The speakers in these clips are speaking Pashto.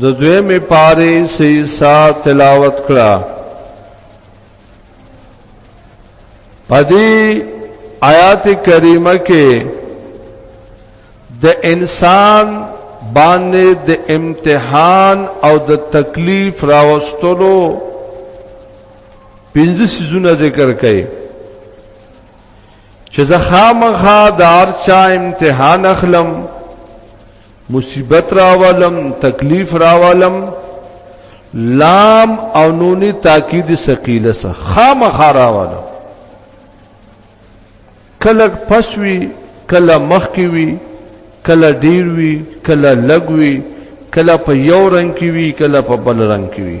د دوی می پاره سی سا تلاوت کړه پدی آیات کریمه کې د انسان باندې د امتحان او د تکلیف راوستلو پنځه سيزونه ذکر کړي چې زه خامخا د ارچا امتحان اخلم مصیبت راولم تکلیف راولم لام او نونی تاکید ثقيله سره خامخا راولم کله پسوي کله مخکي وي کله ډیر وي کله لګوي کله په یو رنگ کې وي کله په بل رنگ کې وي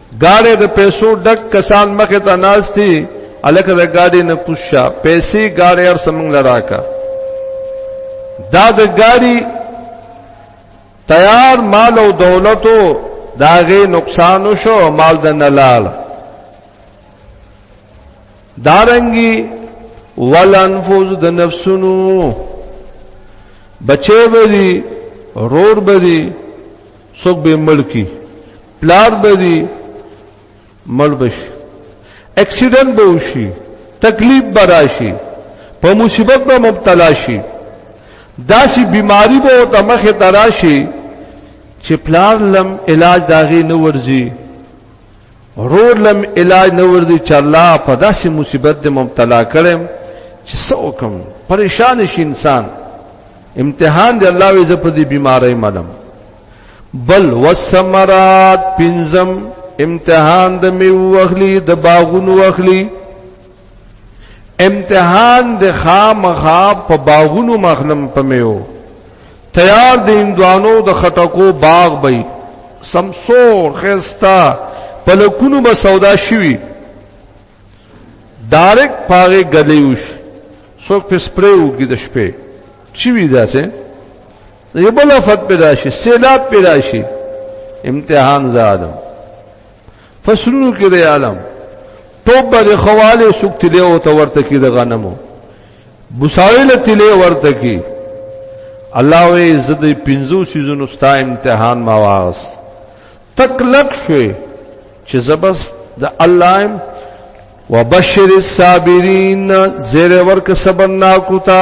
ګاډې د پیسو ډک کسان مخه ته ناشتي الکه د ګاډي نه کوشا پیسې ګاډي هر سمنګ لراکا دا د ګاډي تیار مال او دولتو داغه نقصان شو مال د نلال دارنګي ولنفوز د نفسونو بچي بدی رور بدی څوک به ملکی پلار به دي مړ بشي اکسیډنټ به وشي تکلیف به راشي په مصیبت به مبتلا شي داسې بیماری به او تمخه تراشي چې پلار لم علاج داغي نه ورزي رور لم علاج نه ورزي چې الله په داسې مصیبت دې مبتلا کړم چې څو کم پریشان شي انسان امتحان دی الله وې زه په دې بیماری مدم بل والثمرات پنزم امتحان د میو واخلی د باغونو واخلی امتحان د خامخا په باغونو مخنم پمیو تیار د اندوانو د خټکو باغ بې سمسور خستا پلکونو به سودا شوی دارک پاغه غلیوش څوک په سپریو کې د شپې چی وی داسه یو بل افت پیدا شي سیلاب پیدا شي امتحان زادم فصلونو کې د عالم توب د خواله سوکتلې او تو ورته کې د غنمو بوساویل تلې ورته کې الله وې زد پنځو سيزونو ستا امتحان ما واغس تک لک شوي چې زبس د الله وبشر الصابرین زیر ورک صبر نا کوتا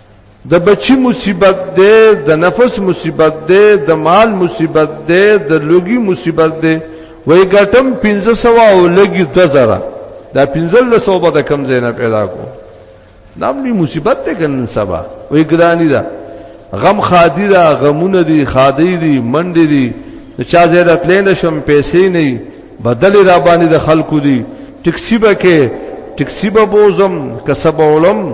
د بچی مصیبت دی د نفس مصیبت دی د مال مصیبت دی د لوګي مصیبت دی وای ګټم 1500 او لګي 2000 دا 1500 به د کم زینه پیدا کو نام لی مصیبت ته کنن سبا وای ګرانی دا غم خادی دا غمونه دی خادی دی منډی دی چا زیاده تلین شم پیسې نه بدل را باندې د خلکو دی ټکسی به کې ټکسی به بوزم کسب علم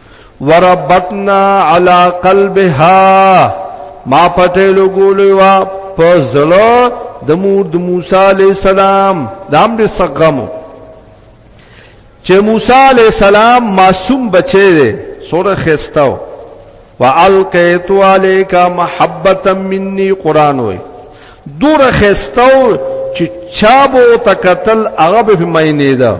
وربطنا علی قلبها ما پټه لګولې وا په زړه د مور د موسی علی السلام دام دې سقمو چې موسی علی السلام معصوم بچی دی سوره خستاو والقیت علیک محبتا مني قران وای دور خستاو چې چابو تکتل هغه به مینه ده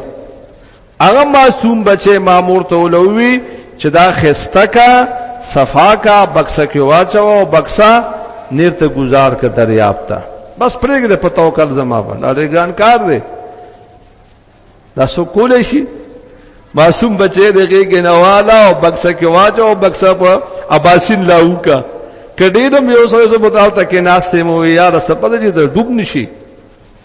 هغه معصوم بچي مامور ته ولوي چې دا خسته کا صفا کا بکسه کې واچو او بکسه نیرته گزار ک دریاب ته بس پرېګره په توکل زما باندې اړګان کار دی دا سو کول شي معصوم بچي دغه ګنواله او بکسه کې واچو او بکسه په اباسین لاو کا کډیرم یو سره زه بوتال ته کې ناشته مو یار سپد دې ډوب نشي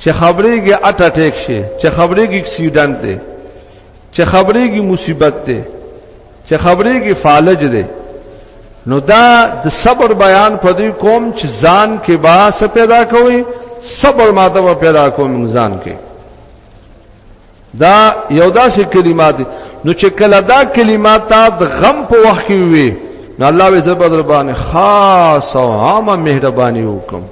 چې خبرېږي اټ اټیک شي چې خبرېږي اکسیډنټ دی چې خبرېږي مصیبت دی چې خبرېږي فالج دی نو دا د صبر بیان په دې کوم چې ځان کې با څه پیدا کوي صبر ماده پیدا کوم ځان کې دا یو داسې کلمات دي نو چې کله دا کلمات تا د غم په وخت کې وي نو الله به زبر در باندې خاص او عامه مهرباني وکم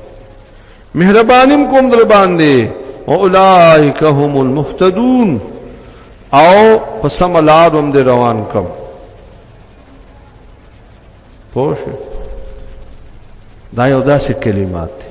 مهربانیم کوم در باندې اولائک هم المهتدون او په سم لار هم دې روان کم پوه دا یو داسې کلمات دي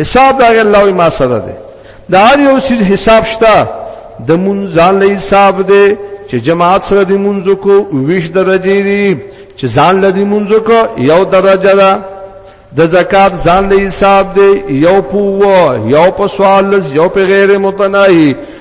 حساب دا الله وي ما سره ده دا هر یو سیز حساب شته د مون ځان له حساب ده چې جماعت سره د مونږ کو ویش درجه دي چې ځان له دې مونږ کو یو درجه ده د زکات ځان له حساب ده یو پوو یو په سوال یو په غیر متناهي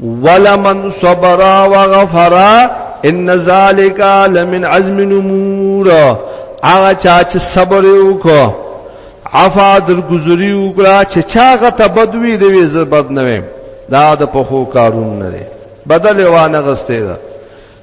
ولمن صبر وغفر ان ذالک لمن عزم الامور هغه چا چې صبر وکړو عفا درگذری وکړه چې چاغه ته بدوی دی وی زبد نه دا د پخو کارون نه دی بدل وانه غسته ده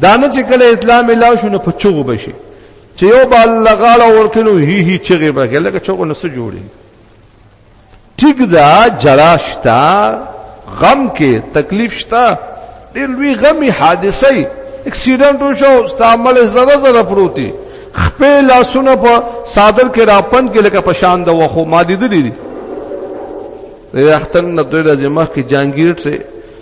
دا نه چې کله اسلام ملاو شو نو په چغو بشي چې یو بل لغاله ورکلو هی هی چغې به لکه چغو نه څه جوړي ټیک دا جلا شتا غم کې تکلیف شتا ډېر لوی غمی حادثه اکسیډنټ وشو استعمال زره زره پروتي خپل لاسونه په صادر کې راپن کې لکه پشان د وخو ما دي دي دي اختن نه دوی د مخ کې جانگیر ته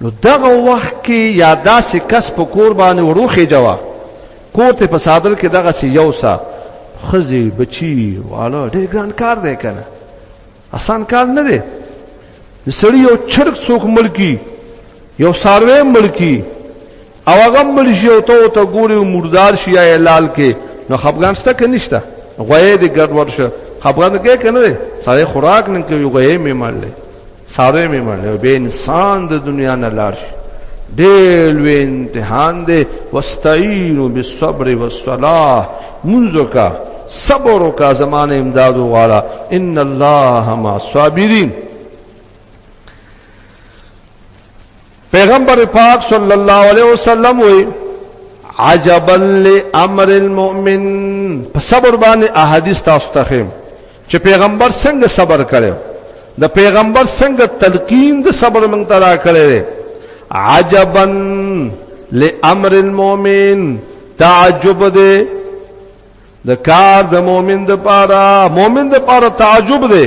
نو دغه وخت کې یا داسې کس په کور باندې وروخې جوا کور ته په صادر کې دغه سی یو سا خزي بچي والا ډېر ګران کار دی کنه آسان کار نه دی سړی یو چرګ څوک ملکی یو ساروی ملکی او هغه مړ شي او ته ته ګوري او مردار شي یا اعلان کې نو خپګان شته کې نشته غوې دې ګډ ورشه خپګان کې کنه سارے خوراک نه کوي غوې مې مړلې سارے مې مړلې به انسان د دنیا نه لار شي ډېر لوی امتحان دی واستعینوا بالصبر والصلاه منځو کا صبر او کا زمانه امداد وغواړه ان الله مع الصابرین پیغمبر پاک صلی الله علیه وسلم وی عجبا لامر المؤمن په صبر باندې احادیث تاسو ته خیم چې پیغمبر څنګه صبر کړو د پیغمبر څنګه تلقین د صبر مونږ ته را کړی عجبا لامر المؤمن تعجب دې د کار د مؤمن د پاره مؤمن د پاره تعجب دې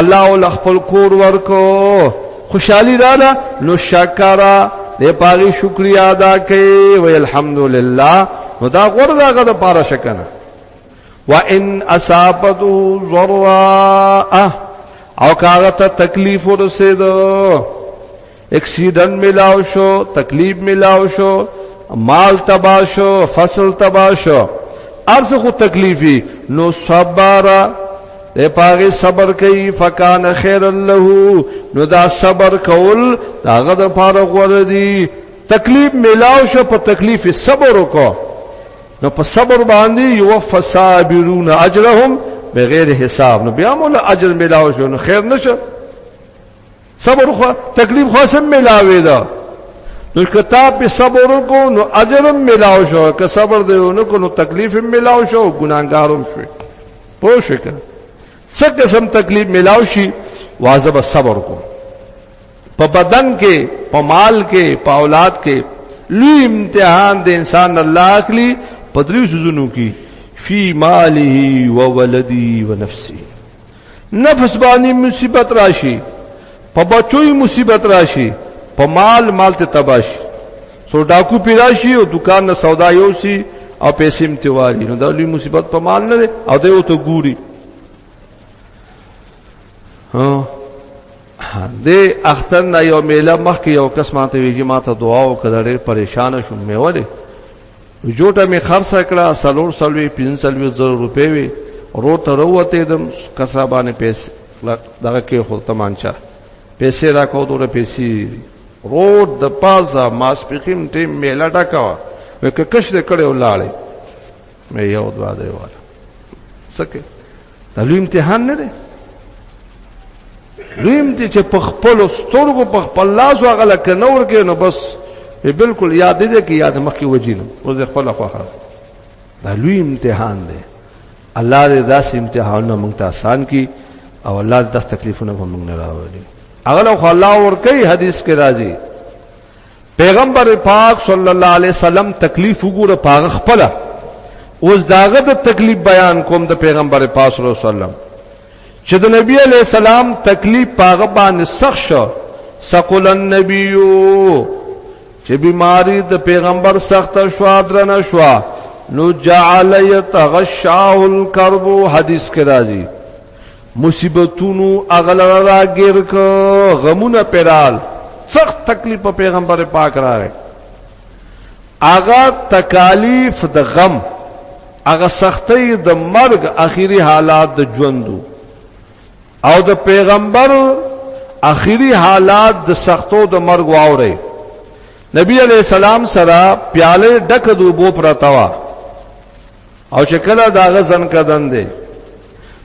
الله ول خپل کور ورکو خوشحالي رااله نو شکر دې پاغي شکریا ادا کړي وی الحمدلله نو دا غورځه غد پاره شکنه وان اصابته ضراء او کاغه ته تکلیف ورسېدو اکسیډنټ ملاو شو تکلیف ملاو شو مال تبا شو فصل تبا شو ارس خو تکلیفی نو صبر اے پاغه صبر کوي فکان خیر له نو دا صبر کول داغه د پاره غوړه دي تکلیف ملاو شو په تکلیف صبر وکړه نو په صبر باندې یو فصابرون اجرهم بغیر حساب نو بیا مولا اجر ملاو شو نو خیر نشو صبر خو تکلیف خو سم ملاوي ده نو کتاب په صبر کو نو اجرم ملاو شو که صبر دی نو کو نو تکلیف ملاو شو ګناګارم شو پوه شو که څه قسم تکلیف ملاو شي واجب صبر کو په بدن کې په مال کې په اولاد کې لوی امتحان د انسان الله اخلي په دریو سوزونو کې فی ماله و ولدی و نفسی نفس باندې مصیبت راشي په بچوي مصیبت راشي په مال مال ته تباشي سو ډاکو پیدا شي او دکان نه سودا یو سي او پیسې متواري نو دا لوی مصیبت په مال نه او دا یو ته ګوري ها د اختر نه یو میله مخکې یو کس ماته ویږي ماته دعا وکړه ډېر پریشان شوم مې وله جوټه می خرڅ کړه سلور سلوي پنځلوي زر روپې وي رو ته وروته دم کسا باندې پیسې دغه کې خو تمانچا پیسې را کو دوره پیسې روډ د پازا ماسپخیم ټیم میلا ډکا وکه کښ دې کړه ولاړې مې یو دوا دی واره سکه دا لوی امتحان نه دی لوی امتحان چې په خپل سترګو په خپل لاس واغله کنور کې نو بس بالکل یاد دې کې یاد مخ کې وجینو او زه خپل خواخه دا لوی امتحان دی الله دې داس امتحانونه مونږ ته آسان کړي او الله دې داس تکلیفونه مونږ نه راوړي اغلو خو الله ور کوي حدیث کې راځي پیغمبر پاک صلی الله علیه وسلم تکلیف وګوره پاغه خپل اوس داغه د تکلیف بیان کوم د پیغمبر پاک صلی الله علیه وسلم چې د نبی علی السلام تکلیف پاغه باندې سخت شو سقل النبیو چې بیماری د پیغمبر سخت شو درنه شو نو جعل یتغشاه الكرب حدیث کې راځي مصیبتونو اغل را ګیر ک غمونه پرال سخت تکلیف په پیغمبر پاک راغی اغا تکالیف د غم اغا سختي د مرګ اخیری حالات د ژوندو او د پیغمبر اخیری حالات د سختو د مرګ واوري نبی علیہ السلام سره پیاله ډک دوبو پرتاوا او شکل داغه زن کدن دی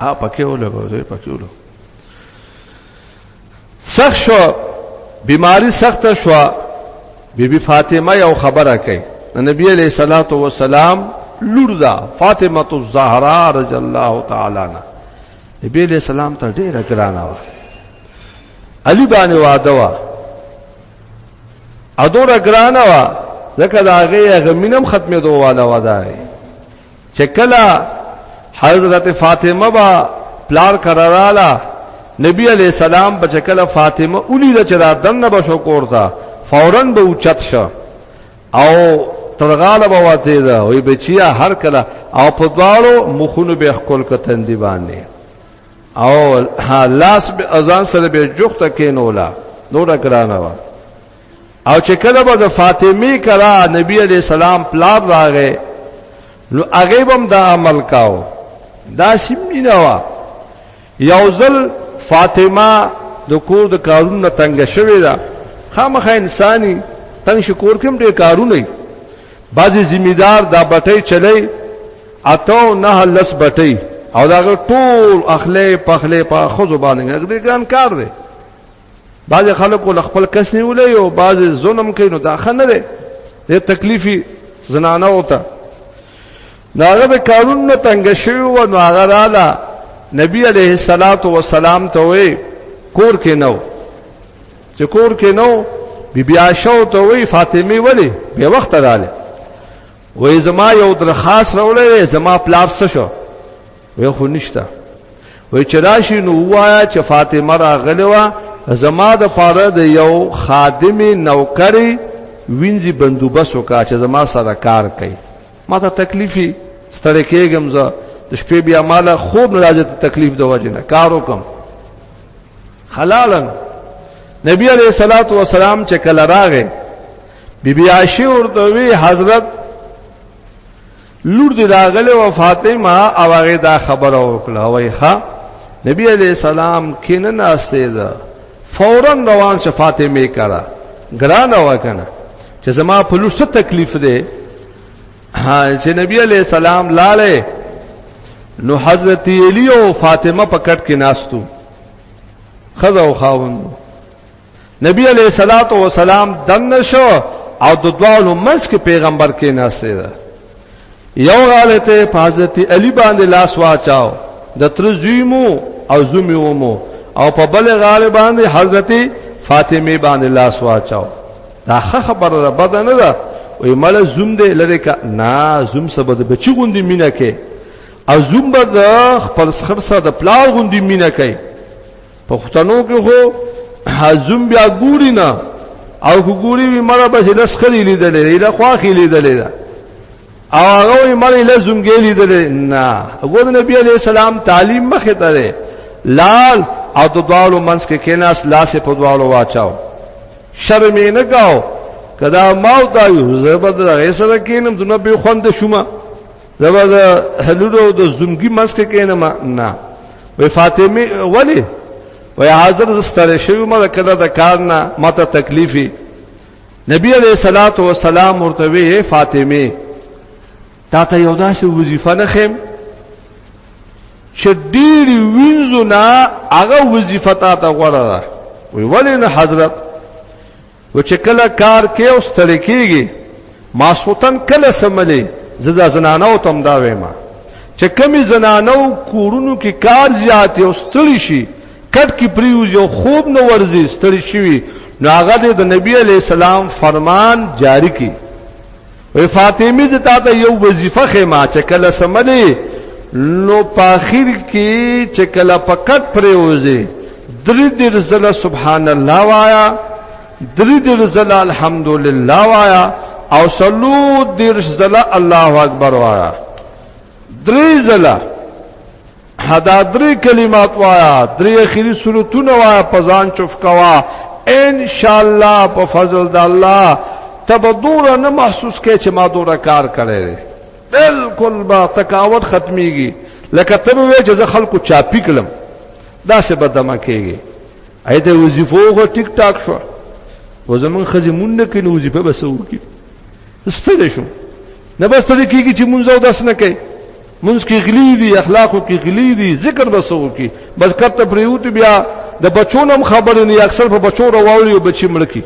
ها پکې ولګو زه پکې ولګو سخت شو بیماری سخت شو بیبي بی فاطمه یو خبره کوي نبی علیہ الصلوۃ والسلام لور دا فاطمه الزهرا رضی الله تعالی عنها نبی علیہ السلام ته ډیره ګرانه و علی باندې واده و ادوره ګرانه و ځکه دا هغه غمینم ختمې دوه والا ودا چې کله حضرت فاطمه با پلار کراراله نبی علی السلام بچ کله فاطمه اولی د چر دنه بشو کورتا فورا به اوچت شو او ترغاله به وته ده وی بچیا هر کله او په دواړو مخونو به خپل کتن دی باندې او لاس به اذان سره به جوخته کینولا نور کرانه وا او چې کله به د فاطمی کرا نبی علی السلام پلار راغې نو هغه بم دا عمل کاو دا سیمینه وا یوزل فاطمه د کور د کارونو تنگ شوې ده خامخا انساني تنگ شکور کوم ډېر کارونه بعضی ذمہدار دا بټي چلی اتو نه لس بټي او دا ټول اخلې پخلې په خزو باندې ګران کار دی بعض خلکو خپل کس نیولې او بعض ظلم کوي نو دا خنه ده د تکلیفي زنانه وته ناغه به قانون نه تنگ شوی و نو هغه رااله نبی علیه الصلاۃ والسلام ته وی کور کې نو چې کور کې نو بی بیا شو ته وی فاطمه ولی به وخت رااله وې زما یو درخواست راولې زما پلاف څه شو وی خو نشته وی چراشی نو وایا چې فاطمه راغلی و زما د پاره د یو خادم نوکری وینځي بندوبس وکا چې زما سره کار کوي ما ته تکلیفي ستړی کېږم زه د شپې بیا مالا خوب نه راځي ته تکلیف د وجه نه کار وکم حلالا نبی علیہ الصلات والسلام چې کله راغې بیبي عائشه ورته وی حضرت لور دی راغله او فاطمه او هغه دا خبره وکړه وای ښا نبی علیہ السلام کینه ناشته ده فورا روان شه فاطمه کرا ګران وکنه چې زما په لور څه تکلیف ده چې نبی علیہ السلام لاله نو حضرت علی او فاطمه په کټ کې ناستو خزه او خاوند نبی علیہ الصلات والسلام دن شو او د دوالو منس کې پیغمبر کې ناشته ده یو غالته په حضرت علی باندې لاس واچاو د تر زیمو او زمیومو او په بل غاله باندې حضرت فاطمه باندې لاس واچاو دا خبره ده بد نه ده وې مړ زوم دې لری کا نه زوم سبد بچی غوندي مینه کې او زوم به د خپل خرسه د پلاو غوندي مینه کوي پښتنو کې خو حزم بیا ګوري نه او ګوري وی مړه بس لس خلی لیدلې دا خواخې لیدلې دا او هغه مړه لزم کې لیدلې نه وګور نبی عليه السلام تعلیم مخه ته لال او د دوالو منس کې کیناس لاسې په دوالو واچاو شرم یې نه گاو کدا ماو دایو زبر د غیسره کینم دنه به خوند شومه زبا د حلولو د زنګي مسکه کینه ما نه وی فاطمه ولی وی حاضر زستره شوی ما کله د کار نه ماته تکلیفي نبی علیہ الصلات والسلام ورته وی فاطمه تا ته یو داسې وظیفه نه خیم چې ډیر وینځو نه هغه وظیفه تا ته غوړه وی ولی نه حضرت و چې کله کار کې او ستړي کېږي ماسوتن کله سملې زدا زنانو تم دا وېما چې کمی زنانو کورونو کې کار زیات او ستړي شي کټ کې پریوز یو خوب نو ورزي ستړي شي نو هغه د نبی علی السلام فرمان جاری کړي وی فاطمی زه تا ته یو وظیفه خما چې کله سملی نو پاخیر کې چې کله پکټ پریوزي درې دې زله سبحان الله وایا درې دې زله الحمدلله وایا او صلو دې زله الله اکبر وایا درې زله حدا درې کلمات وایا درې اخیری سورتونه وایا پزان چوف کوا ان شاء الله په فضل د الله تبدور نه محسوس کې چې ما دوره کار کړی بالکل با تکاوت ختميږي لکه ته وې چې زه خلکو چاپی کړم دا څه بدمه کېږي اې ته وظیفو خو ټیک ټاک شو وزمون خزمون نه کینو وظیفه بسو کی ستړي شو نه بس ته کیږي چې مونږ او داس نه کوي منځ کې غلي دي اخلاقو کې غلي دي ذکر بسو کې بس کته پریوت بیا د بچونم خبرې نه اکثر په بچو راوړي او بچي مړکی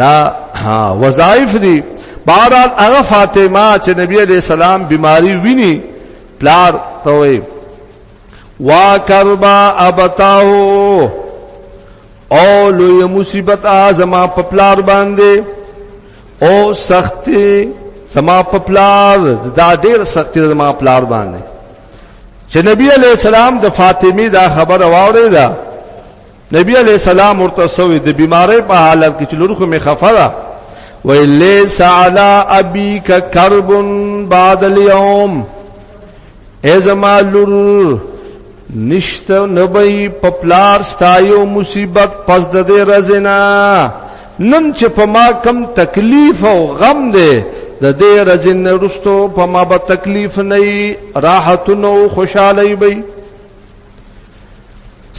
دا ها وظایف دي بهرحال هغه فاطمه چې نبی عليه السلام بیماری ویني پلار ته وي وا کربا ابتاو او لوی مصیبت ازما په پلار باندې او سختی زما په پلار دا ډیر سختی زما پلار باندې چې نبی علی السلام د فاطمی دا خبره واورې ده نبی علی السلام ورته سوې د بیماری په حالت کې چې لور خو می خفه ده ویلیس علی ابیک کرب بعد اليوم ای زما لور نشته نبی په پلار ستایو مصیبت پس د دې رزنا نن چې په ما کم تکلیف او غم دی د دې رزن رستو په ما به تکلیف نه راحت نو خوشاله وي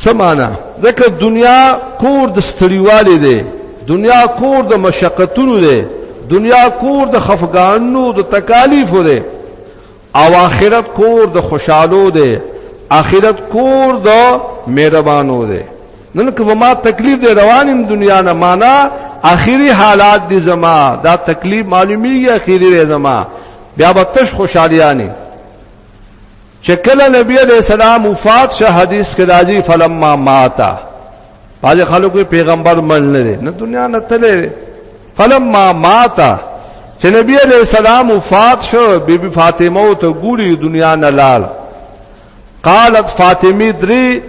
سمانا ځکه دنیا کور د ستړیوالي دی دنیا کور د مشقتونو دی دنیا کور د خفګانونو د تکالیفو دی او آخرت کور د خوشحالو دی آخرت کور د مهربانو دی نن که ما تکلیف دی روانم دنیا نه معنا آخري حالات دي زما دا تکلیف معلومیږي آخري دی زما بیا به تش خوشالیانی چې کله نبی علیہ السلام وفات شه حدیث کې راځي فلما ماتا باز خلکو پیغمبر مل نه دی نه دنیا نه تله فلما ماتا چې نبی علیہ السلام وفات شو بیبي فاطمه ته ګوري دنیا نه لال قالت فاطمی درې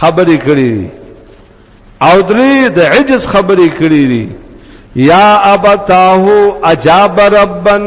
خبرې کړې او درې د عجز خبرې کړې دي یا ابتاه اجاب ربن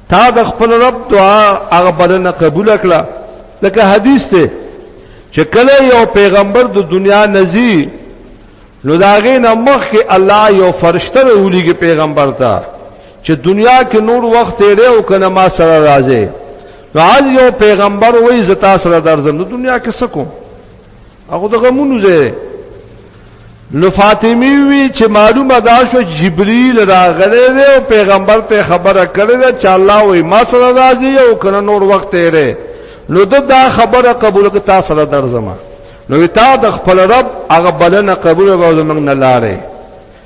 تا د خپل رب دعا هغه بلنه قبول کړه لکه حدیث ته چې کله یو پیغمبر د دنیا نزی نو داغه نمخ کې الله یو فرشته ولېږي پیغمبر ته چې دنیا کې نور وخت تیرې او کنه ما سره راځي نو یو پیغمبر وایي زتا سره درځم نو دنیا کې سکو هغه د غمونو ځای نو فاطمی وی چې معلومه دا شو جبرئیل راغلی دی او پیغمبر ته خبره کړې ده چې الله وی ما سره راځي او کنه نور وخت یې نو د دا خبره قبول ک تا سره درځم نو تا د خپل رب هغه بلنه قبول او زمنګ نه لاره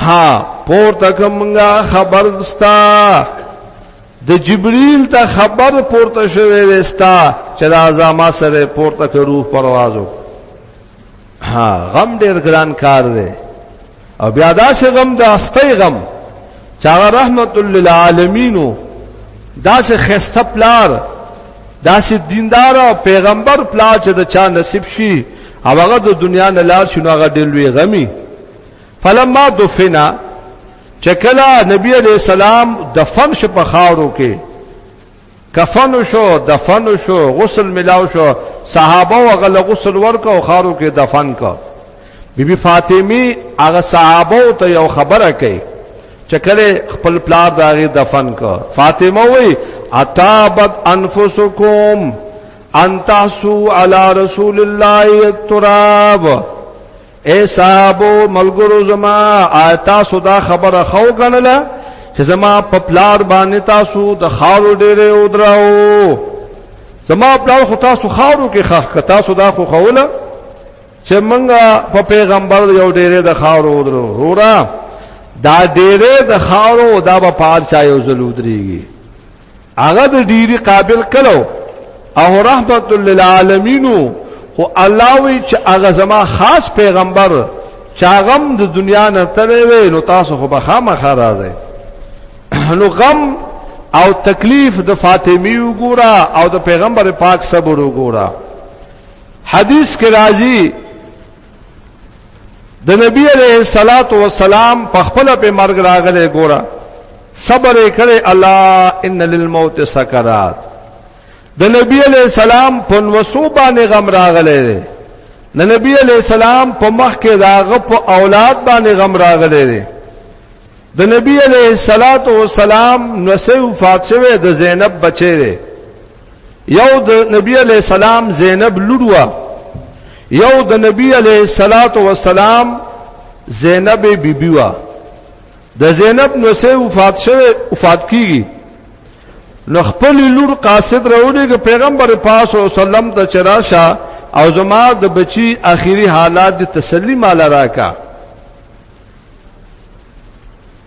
ها پور تک منګه خبر ستا د جبريل ته خبر پورته شوه وستا چې د اعظم سره پورته کې روح پروازو ها غم ډېر ګران کار دی او بیا دا سه غم د اختی غم چا رحمت للعالمین دا سه خسته پلار دا سه دیندار او پیغمبر پلار چې د چا نصیب شي او هغه د دنیا نه لار شنو هغه ډېر لوی غمی فلما دفنا چکلا نبی علیہ السلام دفن شو په خاورو کې کفن شو دفن شو غسل ملاو شو صحابه او غل غسل ورکو خاورو کې دفن کو بی بی فاطمی هغه صحابه ته یو خبره کوي چکله خپل پلار داغه دفن کو فاطمه وی اتابت انفسکم ان تاسو علی رسول الله التراب اے صاحبو ملګرو زما آتا سودا خبره خو غنله چې زما په پلار باندې تاسو د خارو ډېرې او دراو زما پلار خو تاسو خارو کې خخ ک تاسو دا خو خوله چې منګه په پیغمبر یو ډېرې د خارو او درو هورا دا ډېرې د خارو دا په پاد چا یو زلودريږي هغه د ډیری قابل کلو او رحمت للعالمین خو الله وی چې هغه زما خاص پیغمبر چاغم د دنیا نه تللی وی نو تاسو خو به خامخا راځئ نو غم او تکلیف د فاطمی وګورا او د پیغمبر پاک صبر وګورا حدیث کې راځي د نبی علیه الصلاۃ والسلام په خپل په مرګ راغله ګوره صبر کړي الله ان للموت سکرات د نبی علیه السلام په وسو باندې غم راغله ده د نبی علیه السلام په مخ کې داغه په اولاد باندې غم راغله ده د نبی علیه الصلاۃ والسلام نسو فاطمه د زینب بچی ده یو د نبی علی السلام زینب لوروا یو د نبی علی صلوات و سلام زینب بیبی وا د زینب نو سه وفات شوه وفات کیږي نو خپل لور قاصد راوړي پیغمبر پاک صلی الله علیه وسلم ته چراشه او زما د بچی اخیری حالات د تسلی مال راکا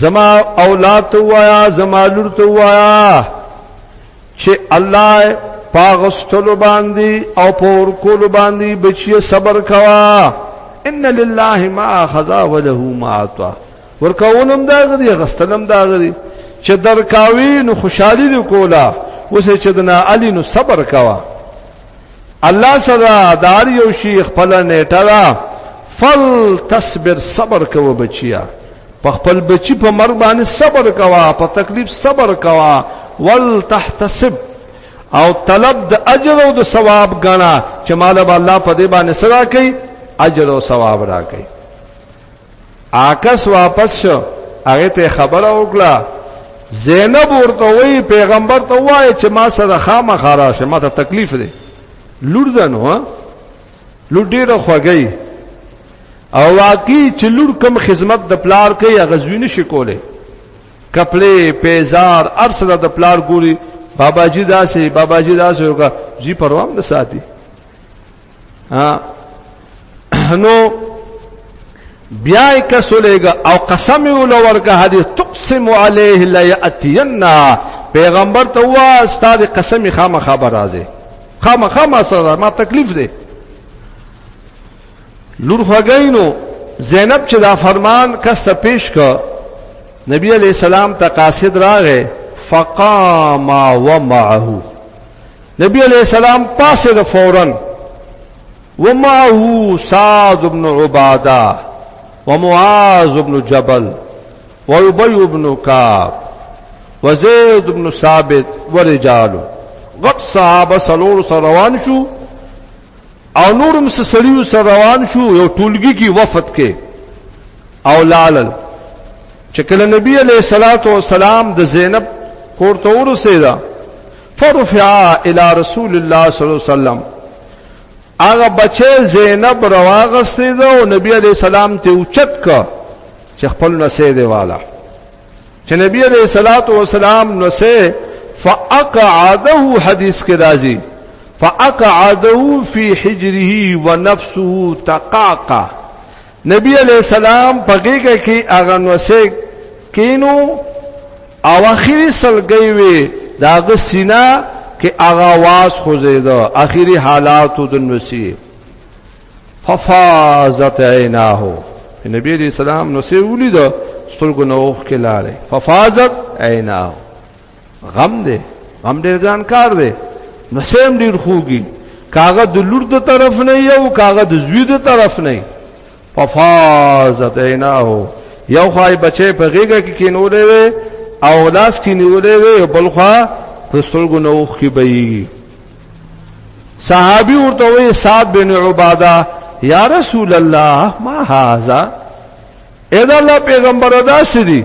زما اولاد ته وایا زما لور ته وایا چې الله پاغستلو باندې او پور کول باندې بچي صبر کوا ان لله ما اخذ وله ما اعطى ورکولم دا غدي غستلم دا غدي چې درکاوی نو خوشحالي وکولا وسه چې دنا علي نو صبر کوا الله سره دار یو شي خپل نیټه دا فل تصبر صبر کوو بچیا په خپل بچی په مرګ باندې صبر کوا په تکلیف صبر کوا ول تحتسب او طلب د اجر او د ثواب غنا چې مال به الله په دې باندې صدا کوي اجر او ثواب راکړي آکس واپس شو هغه ته خبره وکړه زینب ورته وی پیغمبر ته وای چې ما سره خامہ خارا شه ما ته تکلیف دی لور دنو لور ډیره خوګی او واقعي چې لور کم خدمت د پلار کوي غزوی نشي کوله کپلې پیزار ارسله د پلار ګوري بابا جی داسې بابا جی داسې وکړه جی پروام نه ساتي نو بیا کسولېګ او قسم ولورګه حدیث تقسم علیه لا یاتینا پیغمبر ته وا استاد قسم خامه خبر راځي خامه خامه سره ما تکلیف دی لور خوګینو زینب چې دا فرمان کس ته پیش کا نبی علیہ السلام ته قاصد راغې فقام ومعه نبی علیہ السلام پاسه د فورن ومعه سعد بن عباده ومعاذ بن جبل وابي بن كعب وزيد بن ثابت ورجال غط صحابه سلور سره روان شو او نورم سړیو سره روان شو یو ټولګي کې وفد کې او لالل چې کله نبی علیہ الصلوۃ والسلام د زینب کور ته ورسېدا فرفع الى رسول الله صلی الله علیه وسلم هغه بچی زینب رواغستې ده او نبی علی سلام ته اوچت کا چې خپل نسې دی والا چې نبی علی صلوات و سلام نسې فاقعده حدیث کې راځي فاقعده فی حجره ونفسه تقاقا نبی علیہ السلام په غیګه کې هغه نوسه کینو او اخیری سلګي وي داغه سینا کې هغه واس خوځیدو اخیری حالات د نوسی ففازت عیناه نبی علیہ السلام نوسه ولیدو سترګو نوخ کې لاله ففازت عیناه غم دی غم ډېر ګران کار دی نو سیم ډېر خوږي کاغه د لور د طرف نه یو کاغه د زوی د طرف نه ففازت عیناه یو خای بچې په غیګه کې کینولې وي او لاس کې نیولې وي بل خوا په سترګو نو خې بي صحابي ورته وي صاد بن عباده یا رسول الله ما هاذا اذا الله پیغمبر ادا سدي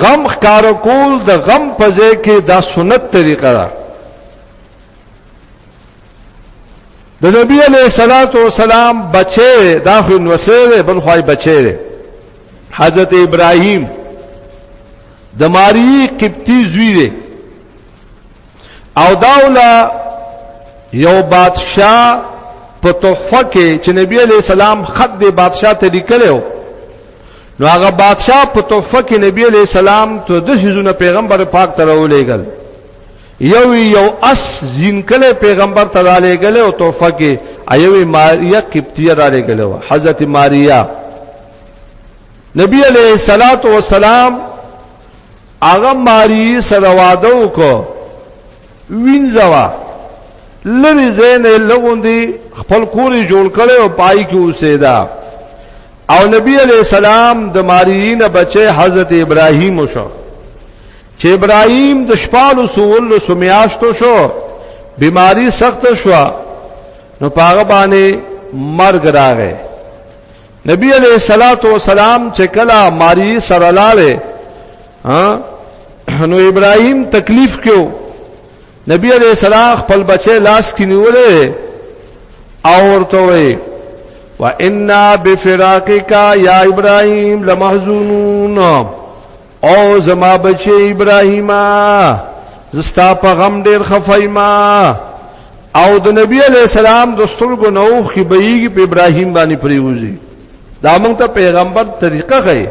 غم ښکار کول د غم په ځای کې دا سنت طریقه ده د نبی علیہ الصلوۃ والسلام بچي دا خو نوسره بل خوای بچي ده حضرت ابراهیم د ماری قبطی زوی ده او داولا یو بادشاہ په تحفه کې چې نبی علی السلام خط دی بادشاہ ته لیکلو نو هغه بادشاہ په تحفه کې نبی علی السلام ته د شیزونه پیغمبر پاک ته راولېګل یو یو اس زینکله پیغمبر ته راولېګل او تحفه کې ایوي ماریا قبطیه راولېګل حضرت ماریا نبی علیہ الصلوۃ والسلام هغه ماری سره واده وکړو وینځوا لری زین لغوندي خپل کوري جوړ کړي او پای کې اوسېدا او نبی علی السلام د ماریین بچي حضرت ابراهیم شو چې ابراهیم د شپالو سوول سمیاشتو شو بیماری سخت شو نو پاغه باندې مرګ راغی نبی علیہ الصلات والسلام چې کلا ماری سره لاله نو ابراهیم تکلیف کیو نبی علیہ السلام خپل بچی لاس کې نیولې او ورته وې و انا بفراقک یا ابراهیم لمحزونون او زما بچی ابراهیم زستا په غم ډیر خفایما او د نبی علی السلام د سترګو نوخ کې بېږي په ابراهیم باندې پریوزي دا موږ ته پیغمبر طریقه غي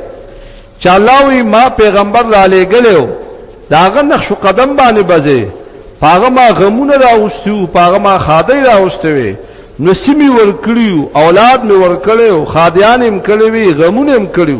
چې الله وی ما پیغمبر را لېګلو داغه نقش قدم باندې بځه پاغه ما غمونه راوستیو پاغه ما خادای راوستوي نو سیمی ورکړیو اولاد می ورکړیو خادیان هم کړیوي غمونه هم کړیو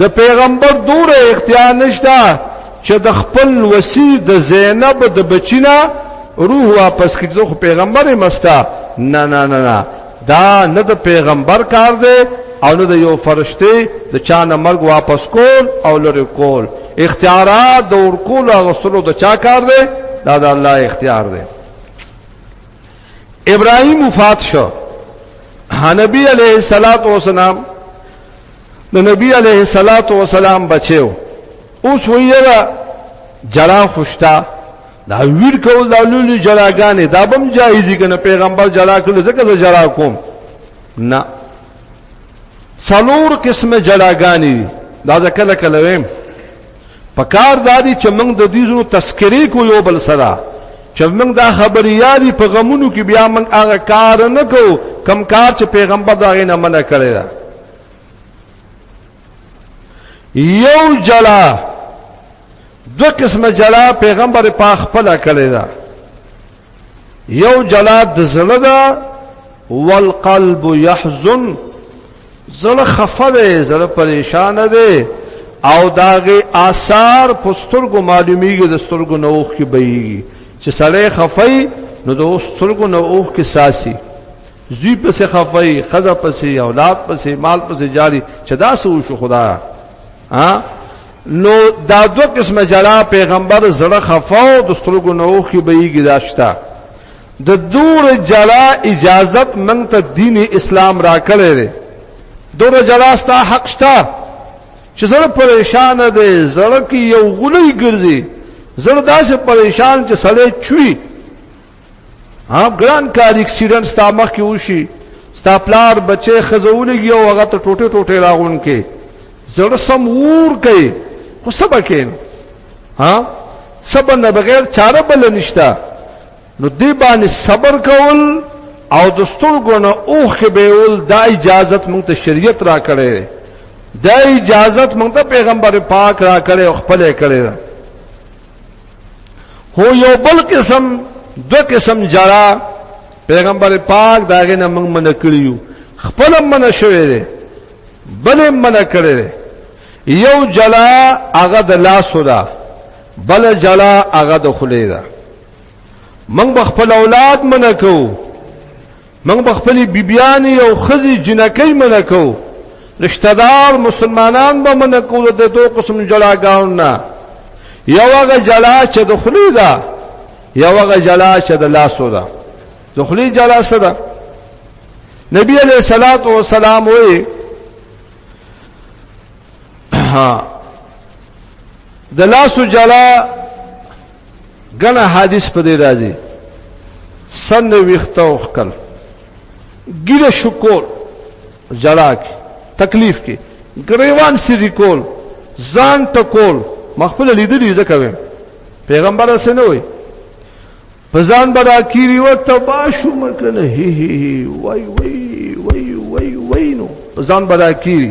د پیغمبر دوره اختیار نشته چې د خپل وسی د زینب د بچینا روح واپس کړي خو پیغمبر یې مستا نه نه نه نه دا نه د پیغمبر کار دی او نه د یو فرشته د چا نه مرګ واپس کول او لری کول اختیارات د ور کول او غسلو د چا کار دی دا د الله اختیار دی ابراهيم وفات شو حنبي عليه الصلاه والسلام د نبی علیه الصلاۃ والسلام بچو اوس ویرا جلا خوشتا دا ویر کول د لولي جلاګانې دا بم جایزي کنه پیغمبر جلا کړل ځکه زه جلا کوم نه څلور قسمه جلاګانې دا ځکه لکه لویم پکار دادی چې موږ د دې زو تذکرې کو یو بل سره چې موږ دا خبريالي په غمونو کې بیا موږ هغه کار نه کو کم کار چې پیغمبر دا غي نه منع کړی یو جلا دو قسم جلا پیغمبر پاک خپل کړی دا یو جلا د زړه دا والقلب يحزن زړه خفه دی زړه پریشان دی او داغه آثار پسترګو معلومیږي د سترګو نوخ کې بهيږي چې سړی خفای نو د سترګو نوخ کې ساسي زوی پسې خفای خزه پسې اولاد پسې مال پسې جاری چدا سو شو خدا ها نو دا دو قسم جلا پیغمبر زړه خفاو د سترګو نو خي بهيږي داشتا د دور جلا اجازت من ته دین اسلام را کړی دی دور جلا ستا حق شتا چې زړه پریشان دی زړه کې یو غلی ګرځي زړه داسې پریشان چې سړی چوي ها ګران کار اکسیډنټ ستا مخ کې وشي ستا پلار بچي خزولږي او هغه ته ټوټه ټوټه راغون کې زړه سم ور کوي خو سبا کې ها سبا نه بغیر چاره بل نشتا نو دی باندې صبر کول او د سترګو نه اوخ کې به ول دا اجازت مونږ ته شریعت را کړې دا اجازت مونږ ته پیغمبر پاک را کړې او خپل کړې هو یو بل قسم دو قسم جړه پیغمبر پاک داغه نه موږ منع کړیو خپل منع شوی دی بل منع کړی دی یو جلا هغه د لاس ودا بل جلا هغه د خلی دا موږ خپل اولاد منع کوو موږ به خپل بیبيانی او خزي جنکۍ منکو رشتہ دار مسلمانان به منکو د دوه قسم جلاګاون نه یو هغه جلا چې د خلی دا یو هغه جلا چې د لاسو دا د خلی جلا سره نبی علیہ الصلات والسلام وې د لاسو جلا ګنه حدیث په دې راځي سن ویختو خکل ګیره شکول جړا کی تکلیف کی گریوان سری کول ځان ټکول مخفل لیدلی ځکه ویم پیغمبر اسه نه وای په ځان بدا کیری و تباشو مکنه هی هی وای وای وای وای وای نو په ځان بدا کیری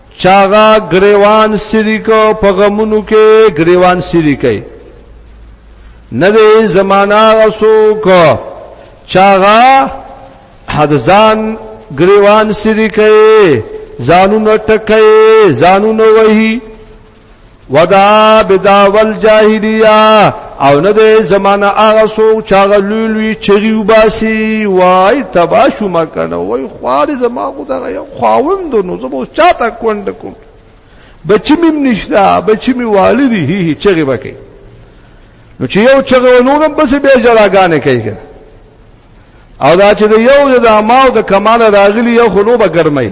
چاغا گریوان سری کو په غمونو کې گریوان سری کوي نه دې زمانہ رسو کو چاغا حدزان گریوان سری کوي ځانونه ټکې ځانونه وਹੀ ودا بدا والجاهلیه او نه د زمانہ هغه سو چاغه لولوي چغي وباسي وای تباشو مکنه وای خوار زما خو دغه یو خاوند نو زبو چاته کوند کوم بچی مم نشتا بچی می والدی هی هی چغي بکې نو چې یو چغه ونورم بس به جلاګانې کوي او دا چې د یو د اماو د کمال راغلی یو خلوبه ګرمي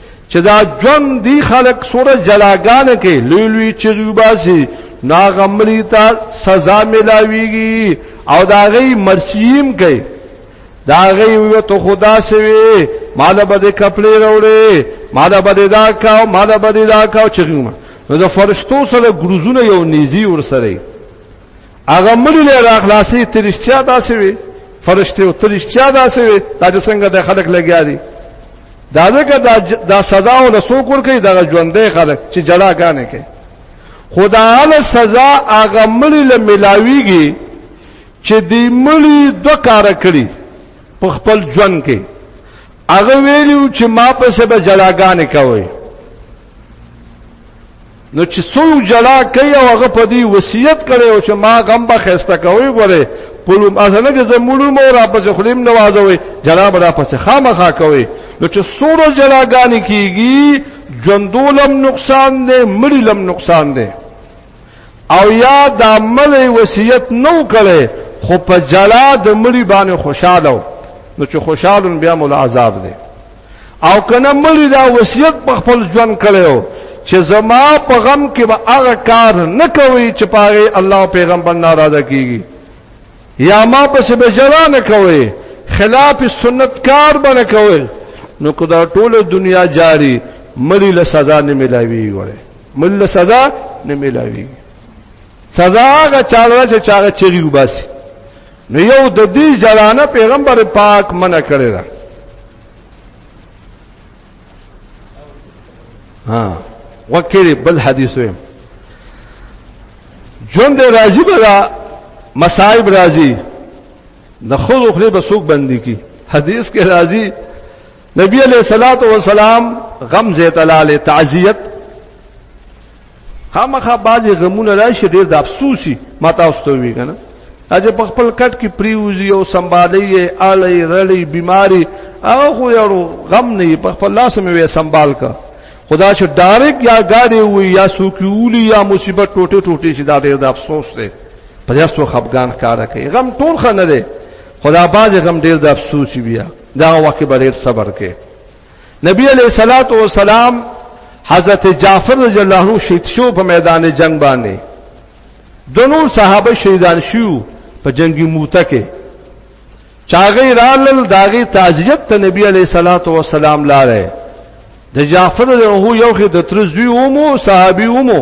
چې دا ژوند دی خلک سره جلاګان کې لوی لوی چغي باسي ناغملی ته سزا ملاويږي او دا غي مرسیم کوي دا غي وي ته خدا سوي مال بده کپلې وروړي مال بده دا کاو مال بده دا کاو چغي ما نو د فرشتو سره ګروزونه یو نيزي ور سره هغه مړي له راخلاصي ترشتیا داسې وي فرشته او ترشتیا داسې وي دا چې څنګه د خلک لګیا دي دا دغه دا سزا او رسوک ور کوي دا ژوندې خلک چې جلا غانې کوي خدا له سزا هغه مړي له ملاويږي چې دی مړي دوه کار کړی په خپل ژوند کې هغه ویلو چې ما په سبا جلاګانې کوي نو چې څو جلا کوي او هغه په دې وصیت کړي او چې ما غم به خسته کوي ګوره پلوم ازنه کې زموږ مور را پسې خلیم نوازوي جناب را پسې خامخا کوي نو چې سورو جلاګانی کیږي ژوندولم نقصان دی مړیلم نقصان دی او یا د عمل وصیت نو کړي خو په جلا د مړی باندې خوشاله نو چې خوشاله بیا مول عذاب دی او کنه مړی دا وصیت په خپل ژوند کړو چې زما په غم کې به هغه کار نه کوي چې پاره الله پیغمبر ناراضه کیږي یا ما پس به جرا نه کوي خلاف سنت کار به نه کوي نو کدا ټول دنیا جاری مړی له سزا نه ملاوي وره مړی له سزا نه ملاوي سزا هغه چاله چې چاغه چری وباسي نو یو د دې جلانه پیغمبر پاک منع کړی دا ها وکړي بل حدیث ویم جون دې راضی بلا مصائب راضی د خود خپل بسوک بندي کی حدیث کې راضی نبی علیہ الصلوۃ والسلام غم زیت لاله تعزیت خامخا بعضی غمونه راشي ډیر د افسوسي ما تاسو ته وی کنه اجه په خپل کټ کې پریوزي او سنبالي اړي رړي بيماري هغه خو یو غم نه په خپل لاس مې وې سنبال کا خدا چې ډایرک یا گاډي وي یا سوکیولي یا مصیبت ټوټه ټوټه شي دا ډیر د افسوس دی په دې ستو خپګان ښکارا کوي غم ټول خنه دی خدا باز غم ډیر د افسوس بیا دا وخت به ډیر صبر کوي نبی علیہ الصلات والسلام حضرت جعفر رضی الله عنه شهید شو په میدان جنگ باندې دونو صحابه شهیدان شو په جنگي موته کې چاغی رالل داغي تعزیت ته نبی علیہ الصلات والسلام لاله د جعفر رضی الله یو خې د تر زوی ومو صحابي ومو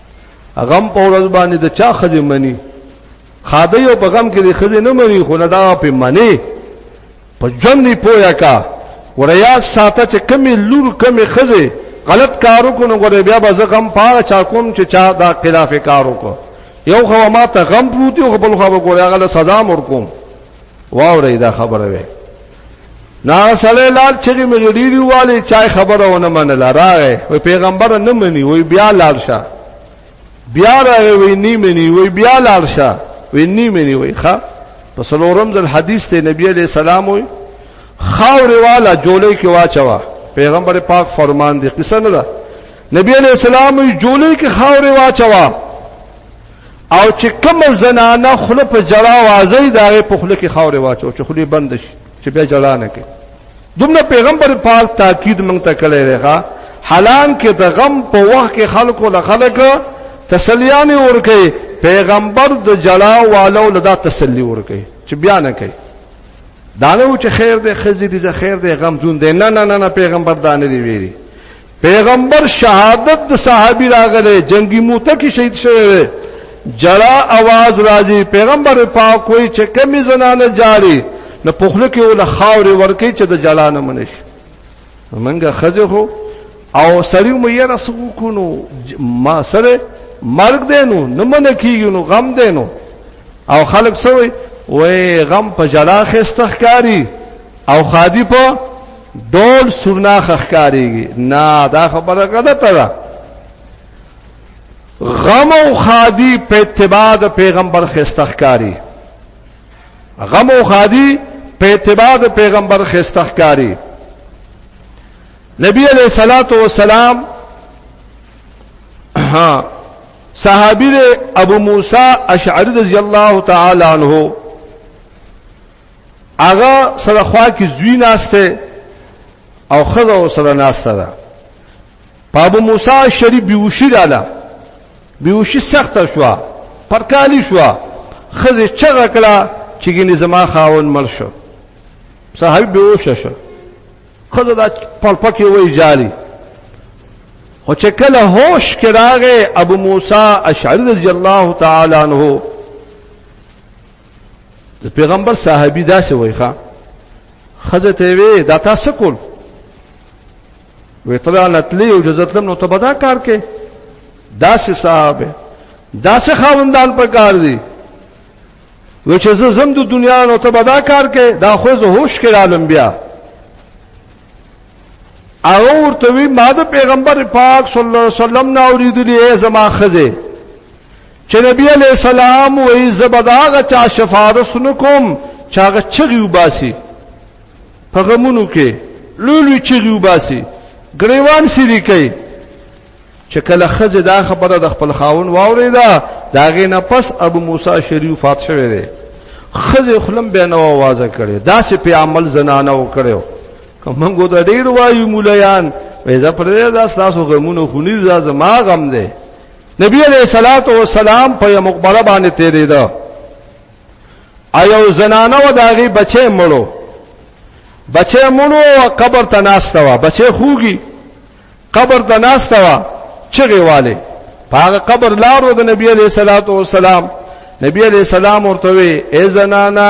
غم په ورځ باندې د چا خځه مني خاده یو په غم کې د خځه نه مني خو نه دا په منی په ژوند نه پویا کا وریا ساته چې کمی لور کمی خځه غلط کارو کو نو غره بیا به زغم پاره چا کوم چې چا دا خلاف کارو کو یو خو ما ته غم پروت یو خپل خو به ګوریا غل سزا مور کوم واورې دا خبره وي نا سړی لار چغې مې غډیری والی چای خبره ونه منله راغی وی پیغمبر نه مني وی بیا لار شه بیا راغی وی نی مني وی بیا لار شه وی نی مني وی ښا په سلورم ځل حدیث ته نبی علی السلام وی خاور والا جولې کې واچوا پیغمبر پاک فرمان دی قصه نه ده نبی علی السلام جولې کې خاور واچوا او چې کوم زنانه خوله په جړا وازی دا غي په خوله کې خاورې واچو چې خوله بند شي چې بیا جړا نه کوي دومره پیغمبر پاک تاکید مونږ ته کړی دی ښا حالان کې د غم په وخت کې خلکو له خلک تسلیان ورکي پیغمبر د جلا والو لدا تسلی ورکي چې بیا نه کوي دانو چې خیر دی خزې دي خیر دی غم زون دی نه نه نه پیغمبر دانه دی ویری پیغمبر شهادت د صحابي راغله جنگي موته کې شهید شوی جړه आवाज راځي پیغمبر پاک وای چې کمی زنانه جاری نه پخله کې ول خاور ورکی چې د جړه نه منش منګه خزه خو او سړی مې یې رسو کو نو ما سره مرګ دینو نه من کیږي نو غم دینو او خلک سوې وې غم په جلا خستخ کاری او خادی په ډول سرنا خخکاریږي نه دا خبره غلطه ده غم او خادي په اتباع د پیغمبر خستخکاری غم او خادي په اتباع د پیغمبر خستخکاری نبی علیہ الصلات والسلام ها صحابی ابو موسی اشعری رضی الله تعالی عنہ هغه سره خوا کې زوی ناشته او خزه سره ناشته ده پابو موسی شریف بیوشی رااله بیوشی سخت شو پرکالی شو خزه چغه کړه چې ګنې زما خاون مل شو صاحب بیوش شو خزه دا پلپکې وای جالي خو چې کله هوش کې راغې ابو موسی اشعری رضی الله تعالی عنہ د پیغمبر صحابي دا څه وای ښا خزه ته وی دا تاسو کول وی طلع نتلی او جزتلم نو ته بدا کار کې دا څه صاحب دا څه خاوندان په کار دي و چې زه زم د دنیا نو ته بدا کار کې دا خو زه هوش کې عالم بیا او ورته وی ما د پیغمبر پاک صلی الله علیه وسلم نه اوریدلی ای زما خزه چې نبی علی السلام وې زبداغه چا شفارس نکوم چاغه چغي وباسي په غمونو کې لولوي چغي وباسي غریوان سری کوي چې کله خزه دا خبره د خپل خاون واوریدا داغه نه پس ابو موسی شریف فات شوه دی خزه خلم به نو आवाज کړي دا سه په عمل زنانه وکړو کومګو د ډیر وایو مولایان وې زپرې دا تاسو غمونو خونی زما غم دی نبی علیہ الصلات والسلام په مقبره باندې تیرې ده ایو زنانه و داغي بچې مړو بچې مړو او قبر ته ناشته وا بچې خوږي قبر ته ناشته وا چغي والے هغه قبر لارو د نبی علیہ الصلات والسلام نبی علیہ السلام ورته وی اے زنانا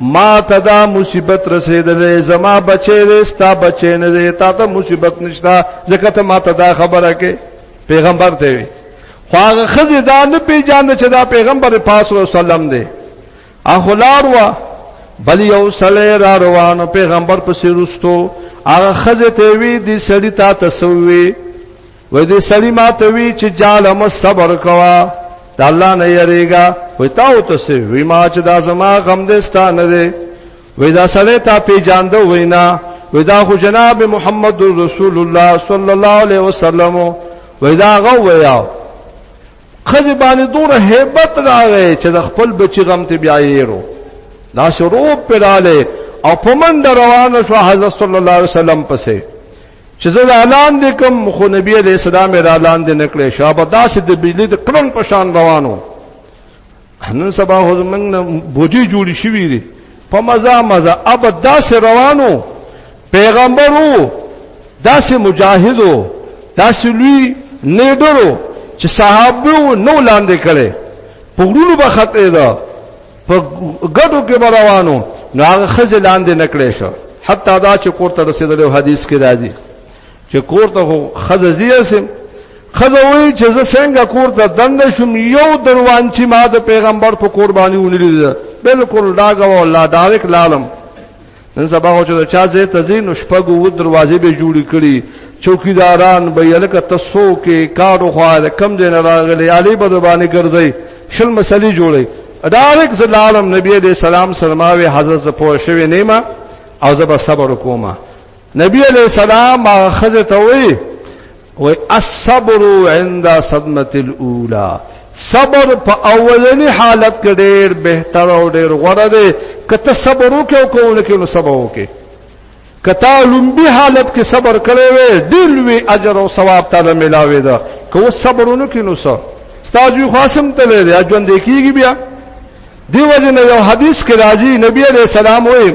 ما ته دا مصیبت رسیدلې زما بچې دې ستا بچې نه دې تا ته مصیبت نشتا ځکه ته ما ته دا خبره کې پیغمبر ته وي خو هغه خزه دا نه پیژاند چې دا پیغمبر پاس رسول سلام دی اخلار وا بل یو سړی را روانو پیغمبر پسې رستو هغه خزه ته وی دی سړی تا تسوي وې دې سړی ما ته وی چې جالم صبر کوا د الله نه یریګا وې تا او ته سي وی ما چې دا زما غم دې ستان دې وې دا سړی تا پی جاندو وینا وې دا خو جناب محمد رسول الله صلی الله علیه وسلم وې دا غو ویا خزه باندې دور hebat راغې چې د خپل بچی غم ته بیا یې ورو دا شروع پراله او پمن روانه شو حضرت صلی الله علیه وسلم پسې چې زه اعلان دې کوم خو نبی عليه السلام یې اعلان دې نکړې شابه داسې د بجلی د کړن په شان روانو نن سبا خو موږ نه بوجي جوړی شوې دي په مزه مزه اب داسې روانو پیغمبرو داسې مجاهدو داسې لوی نیډرو چې صحابه نو لاندې کړي پګړونو به خطه ده په ګډو کې روانو نو هغه خزه لاندې نکړې شو حتی دا چې کور ته رسیدل حدیث کې راځي چې کور ته خزه زیاسم خزه وی چې زه څنګه کور ته دند شم یو دروان چې ما د پیغمبر په قرباني ونیول بالکل داګه ولا دارک لالم نن سبا خو چې چا زه تزین شپږو و دروازې به جوړې کړي چوکیداران به یلکه تاسو کې کارو خو د کم دین راغلي علی به باندې ګرځي شل مسلې جوړي ادارک زل عالم نبی دې سلام سلماوي حضرت پوه شوی نیمه او زب صبر کوما نبی علیہ السلام خزه ته وی وای الصبر عند صدمه الاولى صبر په اولنی حالت کې ډېر بهتر او ډېر غوړه دی کته صبر وکاو کوونه کې نو صبر وکې کته لومبي حالت کې صبر کړې وې ډېر وی اجر او ثواب تعالی ملاوي دا کو صبرونه کې نو سو استاد یو خاصم ته لري ژوند کېږي بیا دیو جن یو حدیث کې راځي نبی عليه السلام وایي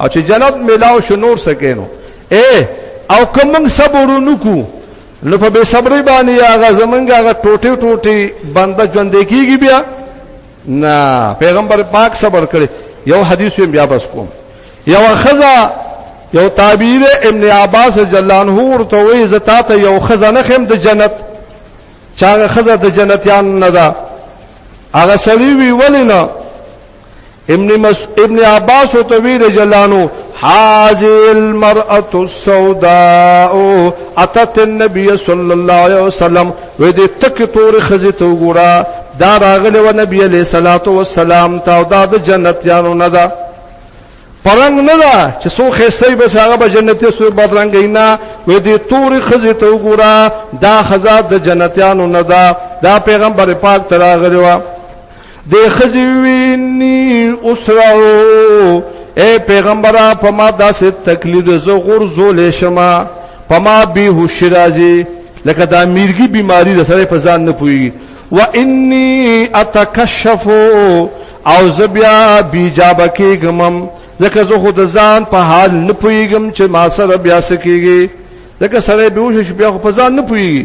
او چې جنت ملاو شو نور سکینو اے او کوم صبر نکو نو په بے صبري باندې هغه زمونږ هغه ټوټي ټوټي بنده ژوند کیږي بیا نه پیغمبر پاک صبر کړي یو حدیث بیا بس کوم یو خزا یو تعبیر ابن عباس جلان هو ورته وی زتا ته یو خزا نه خم د جنت چاغه خزا د جنتیان نه ده هغه سړی وی ولینا ابن مس ابن عباس او توی رجلانو هذه المرأه السوداء اتت النبي صلى الله عليه وسلم و دې تک تور خزي ته وګورا دا راغله و نبی عليه الصلاه والسلام ته دا د جنت یانو نه ده پرنګ نه ده چې سو خېستې به هغه به جنتي سو بدرنګ نه و دې تور خزي ته وګورا دا خزات د جنتیانو نه ده دا پیغمبر پاک تراغره د خزی ویني اسرو اے پیغمبره په ما داسې تکلیف زه غرزول شمه په ما به هوش راځي لکه دا میرګي بیماری د سره په ځان نه پوي و انی اتکشف او زبیا بیجاب کېګم ځکه زه خود ځان په حال نه پويګم چې ما سره بیا سکیږي ځکه سره به وش بیا په ځان نه پويږي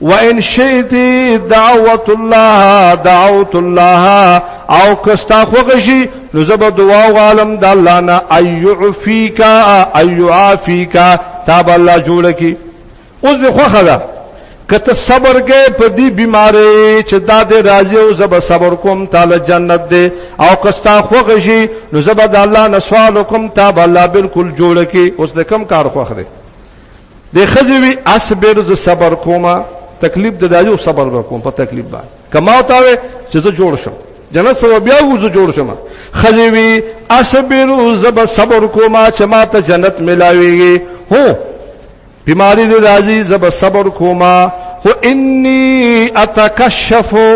وان شئت دعوت الله دعوت الله او کستا خوغشي نو زب دعا غالم د الله نه ايعفيکا ايعافيکا تاب الله جوړ کی اوس به خوخه ده کته صبر کې په دې بيمارې چې دا دې راځي او زب صبر کوم تعالی جنت دې او کستا خوغشي نو زب د الله نه سوال کوم تاب الله بالکل جوړ کی اوس د کم کار خوخه ده د خزی وی اصبر ز صبر کوما تکلیف د دایو صبر وکوم په تکلیف باندې کما تا وی چې زه جوړ شم جنت سره بیا وځو جوړ شم خزی وی اصبر ز صبر کوما چې ما ته جنت ملاویږي هو بیماری د راضی زب صبر کوما هو انی اتکشفو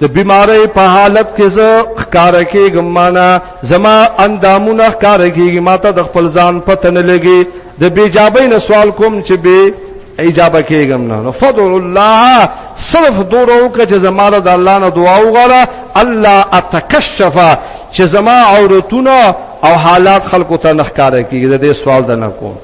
د بیماری په حالت کې زه ښکار کېږم معنا زما اندامونه ښکار کېږي ماته د خپل ځان پته نه لګي د بیجابۍ نه سوال کوم چې به اجابه کېږم نه فضل الله صرف دورو کې چې زما د الله نه دعا وغواړه الله اتکشف چې زما عورتونه او حالات خلکو ته نه ښکار کېږي د دې سوال د نه کوم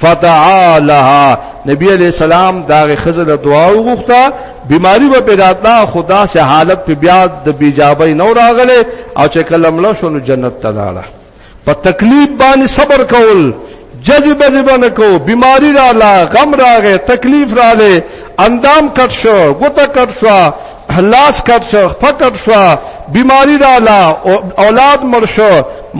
فتعالها نبی علیہ السلام دا خزل دعا وغوښته بیماری به پیدا تا خدا سه حالت په بیا د بیجابی نو راغله او چې کلم له شنو جنت ته لاړه په تکلیف باندې صبر کول جذب زبن کو بیماری رااله غم راغې تکلیف رااله اندام کټ شو ګوته کټ شو لاس کټ شو فقط شو بیماری رااله اولاد مر شو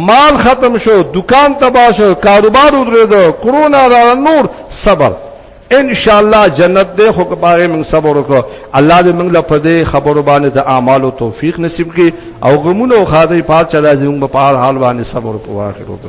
مال ختم شو دکان تباہ شو کاروبار ودرېدو کرونا را نور صبر ان شاء الله جنت دې خو باغې موږ صبر وکړو الله دې موږ له پدې خبرو باندې د اعمالو توفیق نصیب کړي او غمونو او خاطرې پات چلا زموږ په پار حال باندې صبر وکړو اخر وته